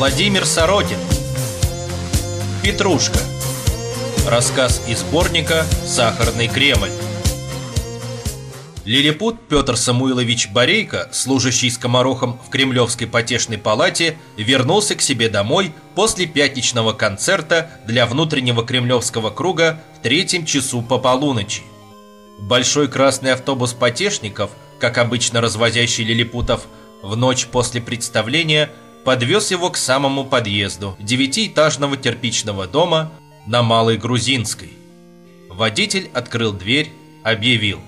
Владимир Сорокин. Петрушка. Рассказ из сборника «Сахарный Кремль» Лилипут Петр Самуилович Борейко, служащий скоморохом в Кремлевской потешной палате, вернулся к себе домой после пятничного концерта для внутреннего кремлевского круга в третьем часу по полуночи. Большой красный автобус потешников, как обычно развозящий лилипутов, в ночь после представления подвез его к самому подъезду девятиэтажного кирпичного дома на Малой Грузинской. Водитель открыл дверь, объявил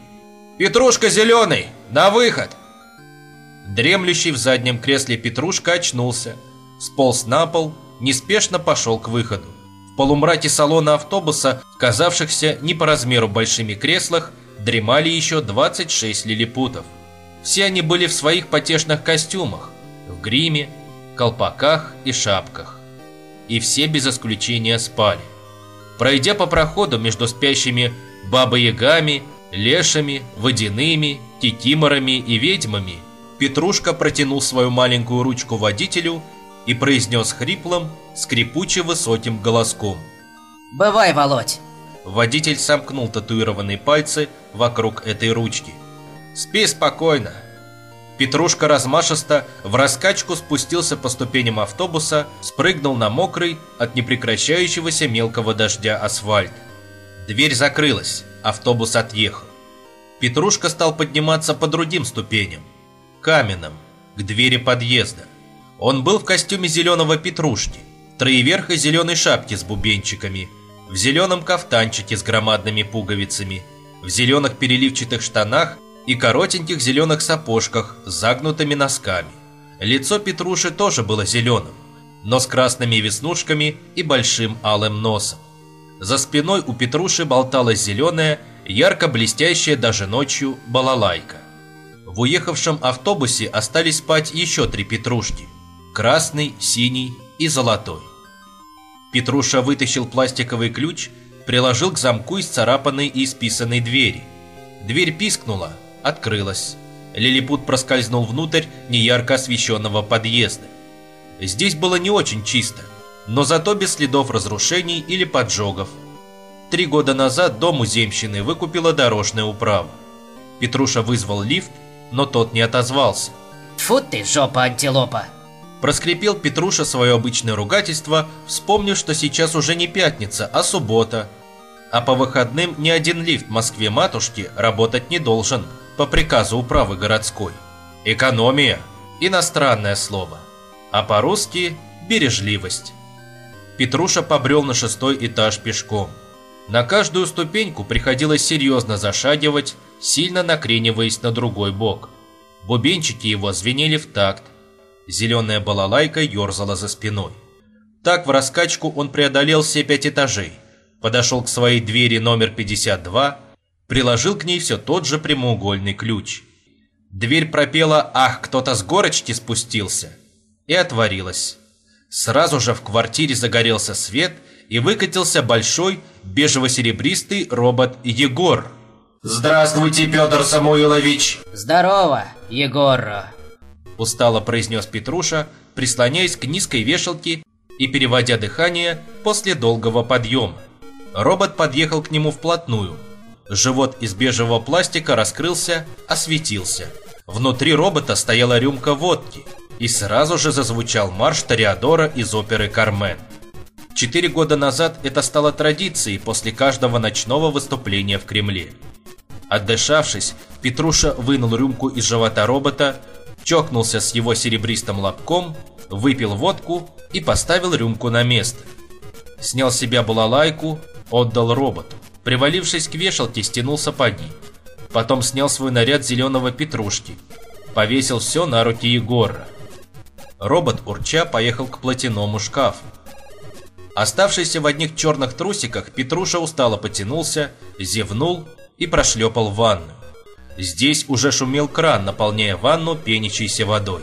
«Петрушка зеленый, на выход!» Дремлющий в заднем кресле Петрушка очнулся, сполз на пол, неспешно пошел к выходу. В полумраке салона автобуса, казавшихся не по размеру большими креслах, дремали еще 26 лилипутов. Все они были в своих потешных костюмах, в гриме, колпаках и шапках. И все без исключения спали. Пройдя по проходу между спящими бабоягами, лешами, водяными, кикиморами и ведьмами, Петрушка протянул свою маленькую ручку водителю и произнес хриплым, скрипуче высоким голоском. «Бывай, Володь!» Водитель сомкнул татуированные пальцы вокруг этой ручки. «Спи спокойно!» Петрушка размашисто в раскачку спустился по ступеням автобуса, спрыгнул на мокрый от непрекращающегося мелкого дождя асфальт. Дверь закрылась, автобус отъехал. Петрушка стал подниматься по другим ступеням, каменным, к двери подъезда. Он был в костюме зеленого петрушки, троеверхой зеленой шапке с бубенчиками, в зеленом кафтанчике с громадными пуговицами, в зеленых переливчатых штанах и коротеньких зеленых сапожках с загнутыми носками. Лицо Петруши тоже было зеленым, но с красными веснушками и большим алым носом. За спиной у Петруши болталась зеленая, ярко блестящая даже ночью балалайка. В уехавшем автобусе остались спать еще три Петрушки – красный, синий и золотой. Петруша вытащил пластиковый ключ, приложил к замку из царапанной и исписанной двери. Дверь пискнула, открылась. Лилипут проскользнул внутрь неярко освещенного подъезда. Здесь было не очень чисто, но зато без следов разрушений или поджогов. Три года назад дом у земщины выкупила дорожная управа. Петруша вызвал лифт, но тот не отозвался. Фу ты, жопа антилопа! Проскрипел Петруша свое обычное ругательство, вспомнив, что сейчас уже не пятница, а суббота. А по выходным ни один лифт в Москве-матушке работать не должен по приказу управы городской. Экономия – иностранное слово, а по-русски – бережливость. Петруша побрел на шестой этаж пешком. На каждую ступеньку приходилось серьезно зашагивать, сильно накрениваясь на другой бок. Бубенчики его звенели в такт. Зеленая балалайка ерзала за спиной. Так в раскачку он преодолел все пять этажей, подошел к своей двери номер 52, приложил к ней все тот же прямоугольный ключ. Дверь пропела «Ах, кто-то с горочки спустился!» и отворилась. Сразу же в квартире загорелся свет и выкатился большой бежево-серебристый робот Егор. «Здравствуйте, Петр Самуилович!» Здорово, Егор! Устало произнес Петруша, прислоняясь к низкой вешалке и переводя дыхание после долгого подъема. Робот подъехал к нему вплотную. Живот из бежевого пластика раскрылся, осветился. Внутри робота стояла рюмка водки – и сразу же зазвучал марш Тореадора из оперы «Кармен». Четыре года назад это стало традицией после каждого ночного выступления в Кремле. Отдышавшись, Петруша вынул рюмку из живота робота, чокнулся с его серебристым лобком, выпил водку и поставил рюмку на место. Снял с себя балалайку, отдал роботу. Привалившись к вешалке, стянул сапоги. Потом снял свой наряд зеленого петрушки. Повесил все на руки Егора. Робот урча поехал к платяному шкафу. Оставшийся в одних черных трусиках, Петруша устало потянулся, зевнул и прошлепал в ванную. Здесь уже шумел кран, наполняя ванну пенящейся водой.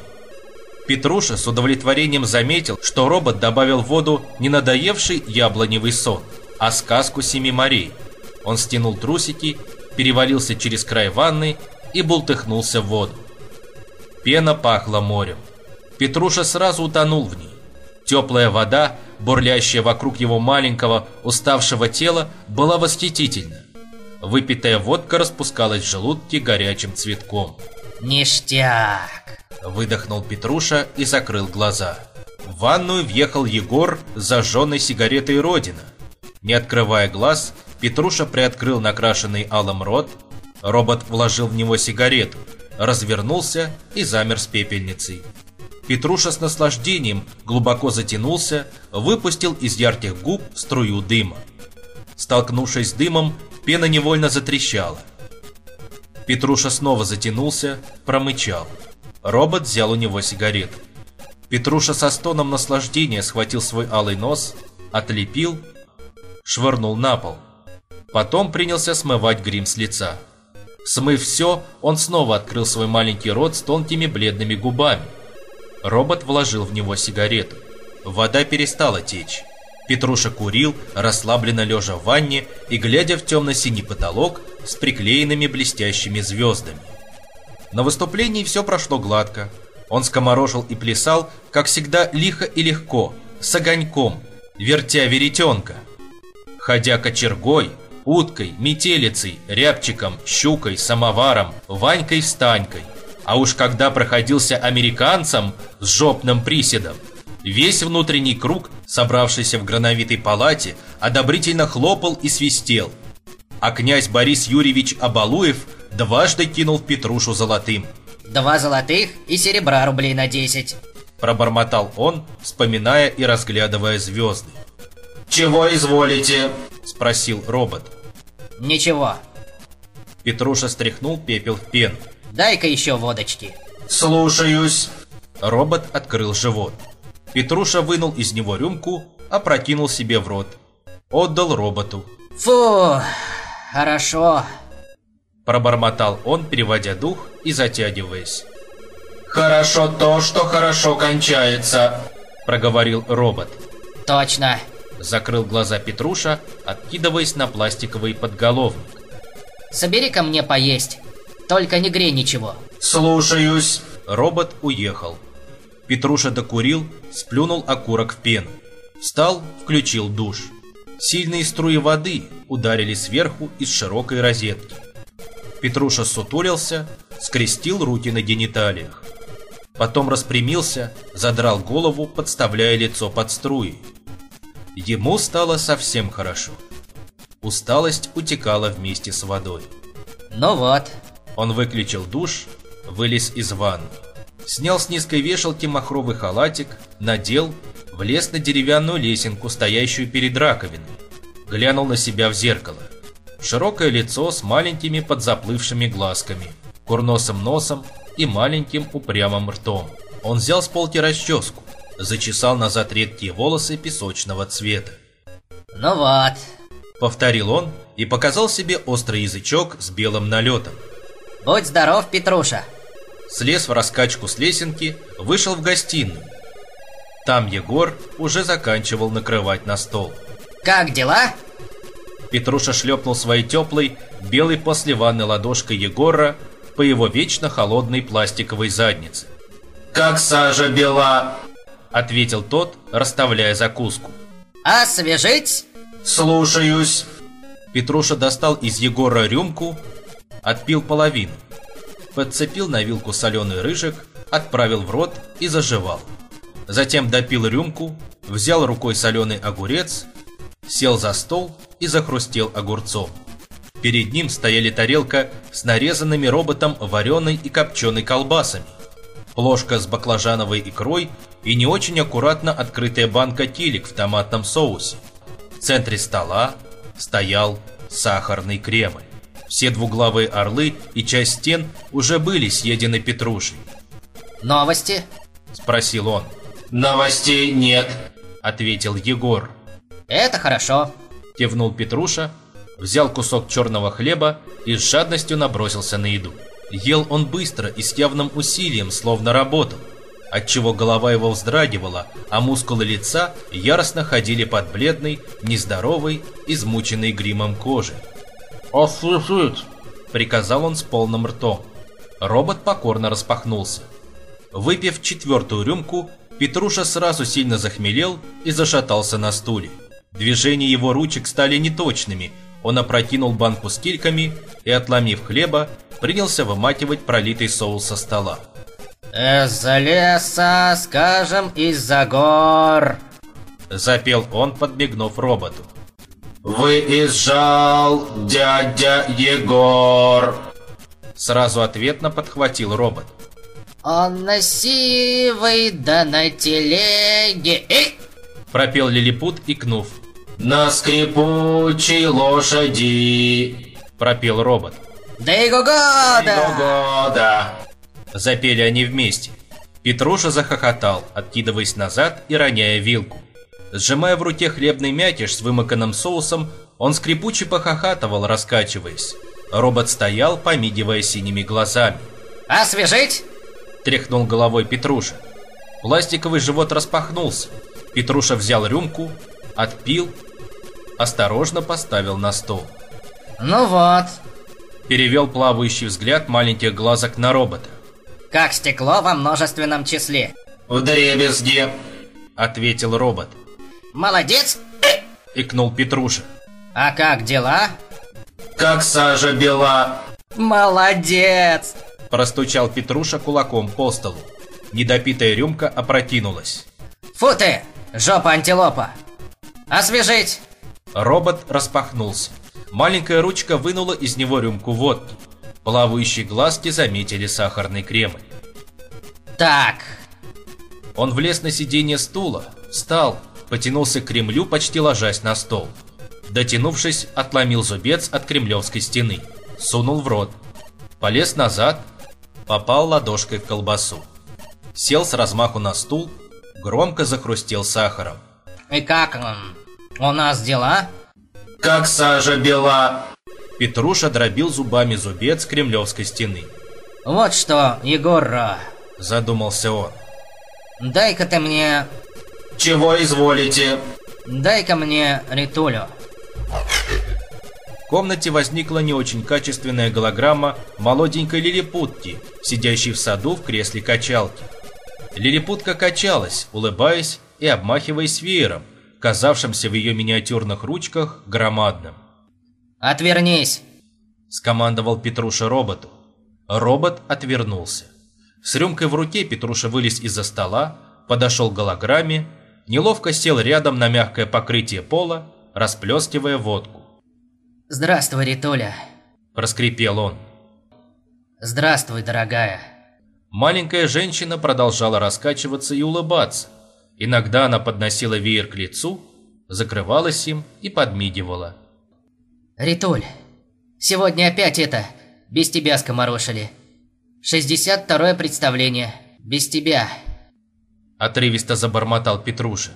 Петруша с удовлетворением заметил, что робот добавил в воду не надоевший яблоневый сон, а сказку семи морей. Он стянул трусики, перевалился через край ванны и бултыхнулся в воду. Пена пахла морем. Петруша сразу утонул в ней. Теплая вода, бурлящая вокруг его маленького, уставшего тела, была восхитительна. Выпитая водка распускалась в желудке горячим цветком. Ништяк. Выдохнул Петруша и закрыл глаза. В ванную въехал Егор с зажженной сигаретой Родина. Не открывая глаз, Петруша приоткрыл накрашенный алым рот. Робот вложил в него сигарету, развернулся и замер с пепельницей. Петруша с наслаждением глубоко затянулся, выпустил из ярких губ струю дыма. Столкнувшись с дымом, пена невольно затрещала. Петруша снова затянулся, промычал. Робот взял у него сигарету. Петруша со стоном наслаждения схватил свой алый нос, отлепил, швырнул на пол. Потом принялся смывать грим с лица. Смыв все, он снова открыл свой маленький рот с тонкими бледными губами. Робот вложил в него сигарету. Вода перестала течь. Петруша курил, расслабленно лежа в ванне и глядя в темно-синий потолок с приклеенными блестящими звездами. На выступлении все прошло гладко. Он скоморожил и плясал, как всегда, лихо и легко, с огоньком, вертя веретенка. Ходя кочергой, уткой, метелицей, рябчиком, щукой, самоваром, ванькой-встанькой. А уж когда проходился американцем с жопным приседом, весь внутренний круг, собравшийся в грановитой палате, одобрительно хлопал и свистел. А князь Борис Юрьевич Абалуев дважды кинул Петрушу золотым. Два золотых и серебра рублей на 10. Пробормотал он, вспоминая и разглядывая звезды. Чего изволите? Спросил робот. Ничего. Петруша стряхнул пепел в пену. Дай-ка еще водочки. Слушаюсь. Робот открыл живот. Петруша вынул из него рюмку, опрокинул себе в рот. Отдал роботу. Фу, хорошо. Пробормотал он, переводя дух и затягиваясь. Хорошо то, что хорошо кончается. Проговорил робот. Точно. Закрыл глаза Петруша, откидываясь на пластиковый подголовник. Собери ко мне поесть. Только не грей ничего. Слушаюсь. Робот уехал. Петруша докурил, сплюнул окурок в пену. Встал, включил душ. Сильные струи воды ударили сверху из широкой розетки. Петруша сутулился, скрестил руки на гениталиях. Потом распрямился, задрал голову, подставляя лицо под струи. Ему стало совсем хорошо. Усталость утекала вместе с водой. Ну вот. Он выключил душ, вылез из ванны. Снял с низкой вешалки махровый халатик, надел, влез на деревянную лесенку, стоящую перед раковиной. Глянул на себя в зеркало. Широкое лицо с маленькими подзаплывшими глазками, курносым носом и маленьким упрямым ртом. Он взял с полки расческу, зачесал назад редкие волосы песочного цвета. Ну вот. Повторил он и показал себе острый язычок с белым налетом. Будь здоров, Петруша. Слез в раскачку с лесенки, вышел в гостиную. Там Егор уже заканчивал накрывать на стол. Как дела? Петруша шлепнул своей теплой, белой после ванны ладошкой Егора по его вечно холодной пластиковой заднице. Как сажа бела. Ответил тот, расставляя закуску. Освежить? Слушаюсь. Петруша достал из Егора рюмку, отпил половину. Подцепил на вилку соленый рыжик, отправил в рот и заживал. Затем допил рюмку, взял рукой соленый огурец, сел за стол и захрустел огурцом. Перед ним стояли тарелка с нарезанными роботом вареной и копченой колбасами, ложка с баклажановой икрой и не очень аккуратно открытая банка килик в томатном соусе. В центре стола стоял сахарный кремль. Все двуглавые орлы и часть стен уже были съедены Петрушей. Новости? Спросил он. Новостей нет. Ответил Егор. Это хорошо. Кивнул Петруша, взял кусок черного хлеба и с жадностью набросился на еду. Ел он быстро и с явным усилием, словно работал, отчего голова его вздрагивала, а мускулы лица яростно ходили под бледной, нездоровой, измученной гримом кожи. Освежить. Приказал он с полным ртом. Робот покорно распахнулся. Выпив четвертую рюмку, Петруша сразу сильно захмелел и зашатался на стуле. Движения его ручек стали неточными, он опрокинул банку с кильками и, отломив хлеба, принялся вымакивать пролитый соус со стола. Из-за леса, скажем, из-за гор. Запел он, подмигнув роботу. Выезжал дядя Егор. Сразу ответно подхватил робот. Он на сивой, да на телеге. Пропел лилипут, икнув. На скрипучей лошади. Пропел робот. Да и года! года. Запели они вместе. Петруша захохотал, откидываясь назад и роняя вилку. Сжимая в руке хлебный мякиш с вымоканным соусом, он скрипуче похохатывал, раскачиваясь. Робот стоял, помигивая синими глазами. Освежить? Тряхнул головой Петруша. Пластиковый живот распахнулся. Петруша взял рюмку, отпил, осторожно поставил на стол. Ну вот, Перевел плавающий взгляд маленьких глазок на робота. как стекло во множественном числе. В дребезге. Ответил робот. Молодец! Икнул Петруша. А как дела? Как сажа бела. Молодец! Простучал Петруша кулаком по столу. Недопитая рюмка опрокинулась. Фу ты, жопа антилопа! Освежить! Робот распахнулся. Маленькая ручка вынула из него рюмку водки. Плавающие глазки заметили сахарный кремль. Так, Он влез на сиденье стула, встал, потянулся к Кремлю, почти ложась на стол. Дотянувшись, отломил зубец от кремлевской стены, сунул в рот. Полез назад, попал ладошкой в колбасу. Сел с размаху на стул, громко захрустел сахаром. и как м, у нас дела? Как сажа бела. Петруша дробил зубами зубец кремлевской стены. Вот что, Егор, Задумался он. дай-ка ты мне, Чего изволите? дай-ка мне ритулю. В комнате возникла не очень качественная голограмма молоденькой лилипутки, сидящей в саду в кресле качалки. Лилипутка качалась, улыбаясь и обмахиваясь веером, казавшимся в ее миниатюрных ручках громадным. Отвернись! Скомандовал Петруша роботу. Робот отвернулся. С рюмкой в руке Петруша вылез из-за стола, подошел к голограмме, неловко сел рядом на мягкое покрытие пола, расплескивая водку. Здравствуй, Ритуля. Проскрипел он. Здравствуй, дорогая. Маленькая женщина продолжала раскачиваться и улыбаться. Иногда она подносила веер к лицу, закрывалась им и подмигивала. Ритуль, сегодня опять это, без тебя скоморошили. 62-е представление, без тебя. Отрывисто забормотал Петруша.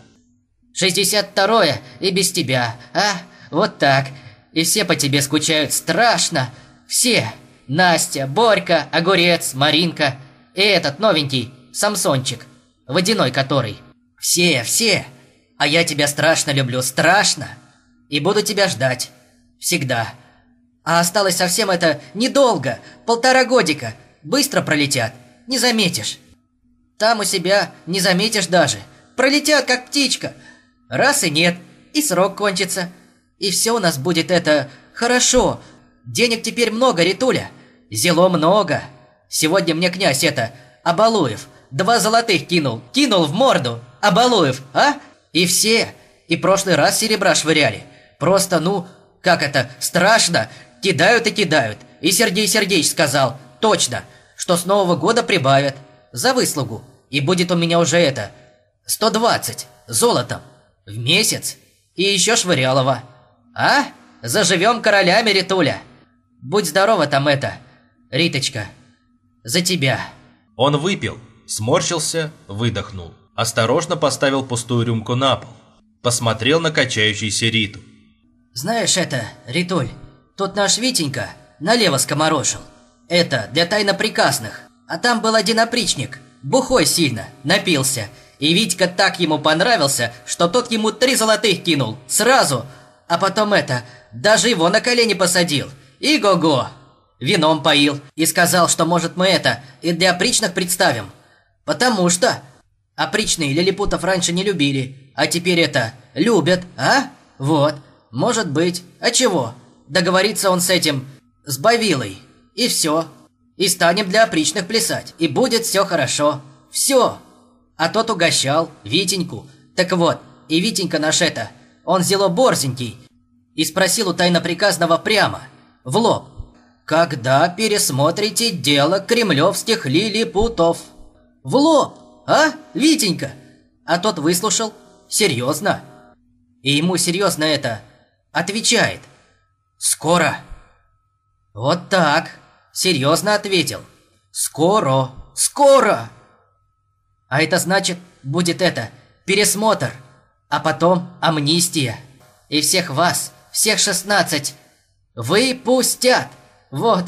62-е и без тебя, а? Вот так. И все по тебе скучают страшно. Все. Настя, Борька, Огурец, Маринка. И этот новенький, Самсончик. Водяной который. Все, все. А я тебя страшно люблю, страшно. И буду тебя ждать. Всегда. А осталось совсем это недолго. Полтора годика. Быстро пролетят. Не заметишь. Там у себя не заметишь даже. Пролетят, как птичка. Раз и нет, и срок кончится. И все у нас будет это хорошо. Денег теперь много, Ритуля. Зело много. Сегодня мне князь это, Абалуев, два золотых кинул. Кинул в морду. Абалуев, а? И все. И прошлый раз серебра швыряли. Просто, ну, как это, страшно. Кидают и кидают. И Сергей Сергеевич сказал, точно, что с Нового года прибавят. За выслугу. И будет у меня уже это, 120 золотом в месяц. И еще Швырялова. А? Заживем королями, Ритуля. Будь здорова там это, Риточка. За тебя. Он выпил, сморщился, выдохнул. Осторожно поставил пустую рюмку на пол. Посмотрел на качающуюся Риту. Знаешь это, Ритуль, тут наш Витенька налево скоморошил. Это для тайноприказных. А там был один опричник, бухой сильно, напился. И Витька так ему понравился, что тот ему три золотых кинул, сразу. А потом это, даже его на колени посадил. И го-го! Вином поил и сказал, что может мы это и для опричных представим. Потому что... Опричные лилипутов раньше не любили, а теперь это любят, а? Вот, может быть. А чего? Договорится он с этим, с Бавилой. И все. И станем для опричных плясать. И будет все хорошо. Все. А тот угощал Витеньку. Так вот, и Витенька наш это, он зело борзенький. И спросил у тайноприказного прямо, в лоб. «Когда пересмотрите дело кремлевских лилипутов?» В лоб, а, Витенька? А тот выслушал. Серьезно. И ему серьезно это отвечает. Скоро. Вот так. Серьезно ответил. Скоро. Скоро. А это значит, будет это, пересмотр. А потом амнистия. И всех вас, всех шестнадцать, выпустят. Вот.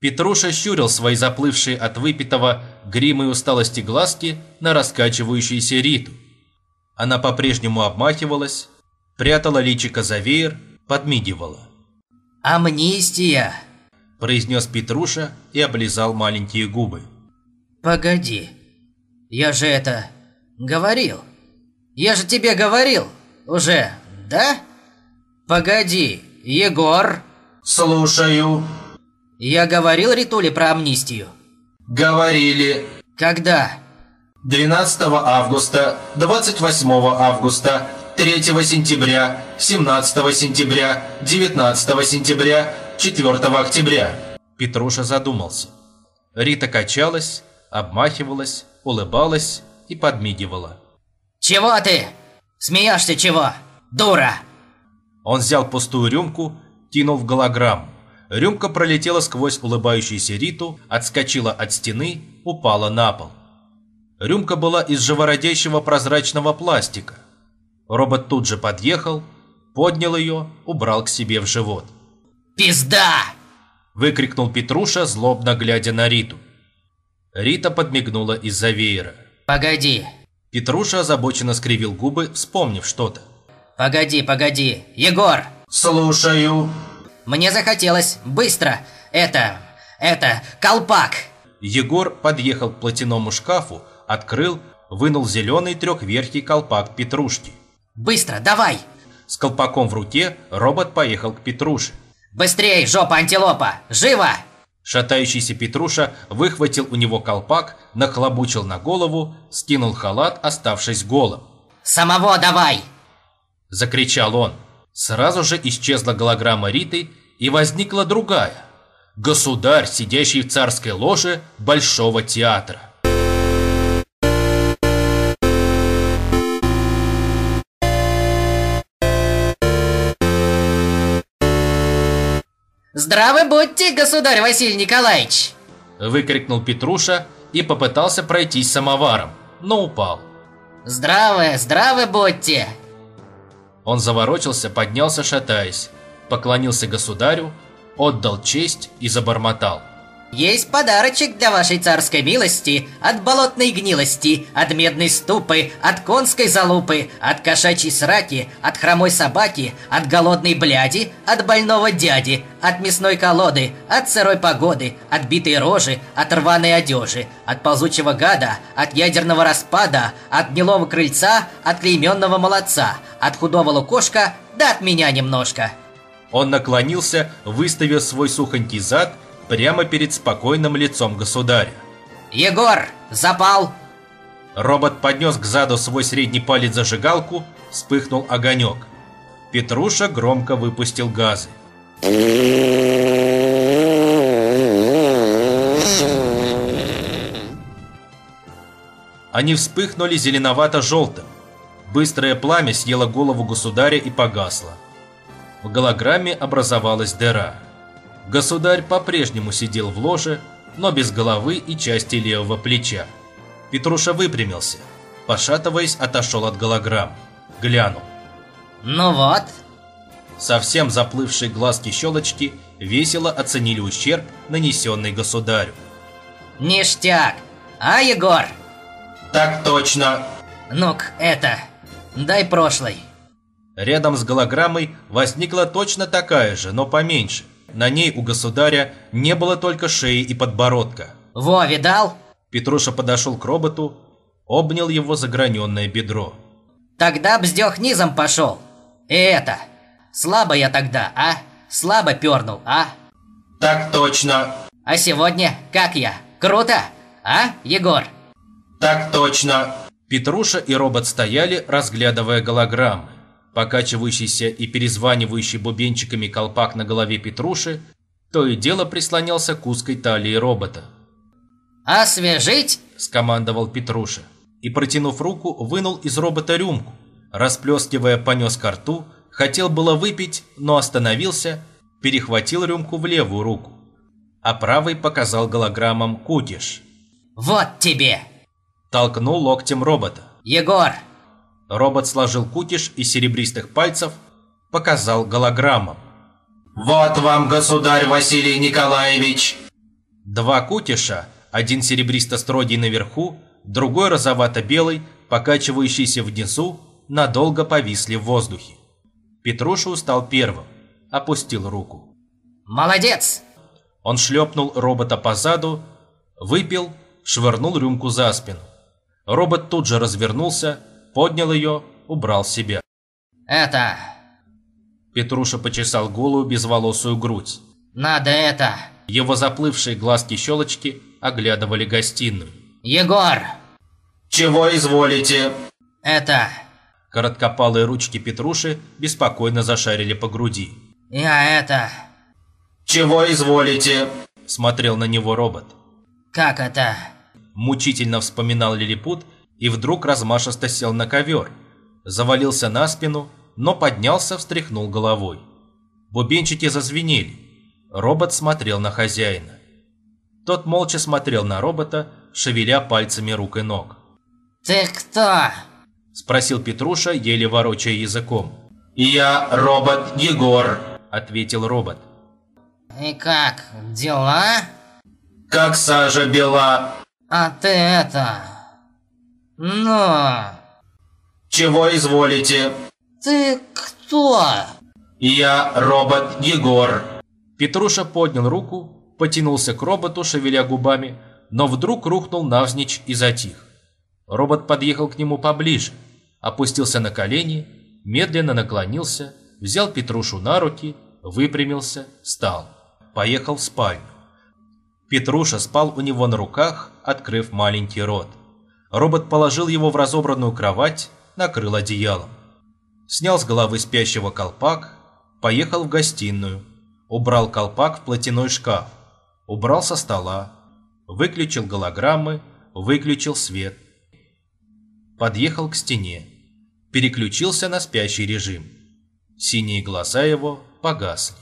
Петруша щурил свои заплывшие от выпитого грима и усталости глазки на раскачивающуюся Риту. Она по-прежнему обмахивалась, прятала личико за веер, подмигивала. «Амнистия!» – произнес Петруша и облизал маленькие губы. «Погоди, я же это... говорил. Я же тебе говорил уже, да? Погоди, Егор!» Слушаю. Я говорил Ритуле про амнистию? Говорили. Когда? 12 августа, 28 августа, 3 сентября, 17 сентября, 19 сентября, 4 октября. Петруша задумался. Рита качалась, обмахивалась, улыбалась и подмигивала. Чего ты? Смеешься чего? Дура! Он взял пустую рюмку, кинул в голограмму. Рюмка пролетела сквозь улыбающуюся Риту, отскочила от стены, упала на пол. Рюмка была из живородящего прозрачного пластика. Робот тут же подъехал, поднял ее, убрал к себе в живот. «Пизда!» – выкрикнул Петруша, злобно глядя на Риту. Рита подмигнула из-за веера. «Погоди!» Петруша озабоченно скривил губы, вспомнив что-то. «Погоди, погоди! Егор!» Слушаю. Мне захотелось быстро. Это... это... колпак. Егор подъехал к платяному шкафу, открыл, вынул зеленый трехверхий колпак Петрушки. Быстро, давай. С колпаком в руке робот поехал к Петруше. Быстрей, жопа антилопа! Живо! Шатающийся Петруша выхватил у него колпак, нахлобучил на голову, скинул халат, оставшись голым. Самого давай! Закричал он. Сразу же исчезла голограмма Риты и возникла другая. Государь, сидящий в царской ложе Большого театра. Здравы будьте, государь Василий Николаевич! Выкрикнул Петруша и попытался пройтись самоваром, но упал. Здравы, здравы будьте! Он заворочился, поднялся, шатаясь, поклонился государю, отдал честь и забормотал. Есть подарочек для вашей царской милости от болотной гнилости, от медной ступы, от конской залупы, от кошачьей сраки, от хромой собаки, от голодной бляди, от больного дяди, от мясной колоды, от сырой погоды, от битой рожи, от рваной одежи, от ползучего гада, от ядерного распада, от гнилого крыльца, от клейменного молодца, от худого лукошка, да от меня немножко. Он наклонился, выставив свой сухонький зад прямо перед спокойным лицом государя. Егор, запал! Робот поднес к заду свой средний палец зажигалку, вспыхнул огонек. Петруша громко выпустил газы. Они вспыхнули зеленовато-желтым. Быстрое пламя съело голову государя и погасло. В голограмме образовалась дыра. Государь по-прежнему сидел в ложе, но без головы и части левого плеча. Петруша выпрямился, пошатываясь, отошел от голограмм. Глянул. Ну вот. Совсем заплывшие глазки-щелочки весело оценили ущерб, нанесенный государю. Ништяк! А, Егор? Так точно. Ну-ка, это... Дай прошлый. Рядом с голограммой возникла точно такая же, но поменьше. На ней у государя не было только шеи и подбородка. Во, видал? Петруша подошел к роботу. обнял его заграненное бедро. Тогда бздёх низом пошел. И это, слабо я тогда, а? Слабо пернул, а? Так точно. А сегодня как я? Круто, а, Егор? Так точно. Петруша и робот стояли, разглядывая голограммы. Покачивающийся и перезванивающий бубенчиками колпак на голове Петруши то и дело прислонялся к узкой талии робота. «Освежить?» – скомандовал Петруша. И, протянув руку, вынул из робота рюмку. Расплескивая, понес ко рту, хотел было выпить, но остановился, перехватил рюмку в левую руку. А правой показал голограммам кутиш. «Вот тебе!» Толкнул локтем робота. «Егор!» Робот сложил кутиш из серебристых пальцев, показал голограммам. «Вот вам, государь Василий Николаевич!» Два кутиша, один серебристо-строгий наверху, другой розовато-белый, покачивающийся внизу, надолго повисли в воздухе. Петруша устал первым, опустил руку. «Молодец!» Он шлепнул робота по заду, выпил, швырнул рюмку за спину. Робот тут же развернулся, поднял ее, убрал себя. «Это... Петруша почесал голую безволосую грудь. Надо это... Его заплывшие глазки-щелочки оглядывали гостиную. Егор! Чего изволите? Это... Короткопалые ручки Петруши беспокойно зашарили по груди. Я это... Чего изволите? Смотрел на него робот. Как это? Мучительно вспоминал лилипут и вдруг размашисто сел на ковер. Завалился на спину, но поднялся, встряхнул головой. Бубенчики зазвенели. Робот смотрел на хозяина. Тот молча смотрел на робота, шевеля пальцами рук и ног. «Ты кто?» – спросил Петруша, еле ворочая языком. «Я робот Егор», – ответил робот. «И как, дела?» «Как сажа бела». «А ты это... Ну...» «Чего изволите?» «Ты кто?» «Я робот Егор». Петруша поднял руку, потянулся к роботу, шевеля губами, но вдруг рухнул навзничь и затих. Робот подъехал к нему поближе, опустился на колени, медленно наклонился, взял Петрушу на руки, выпрямился, встал. Поехал в спальню. Петруша спал у него на руках, открыв маленький рот. Робот положил его в разобранную кровать, накрыл одеялом. Снял с головы спящего колпак, поехал в гостиную, убрал колпак в платяной шкаф, убрал со стола, выключил голограммы, выключил свет. Подъехал к стене, переключился на спящий режим. Синие глаза его погасли.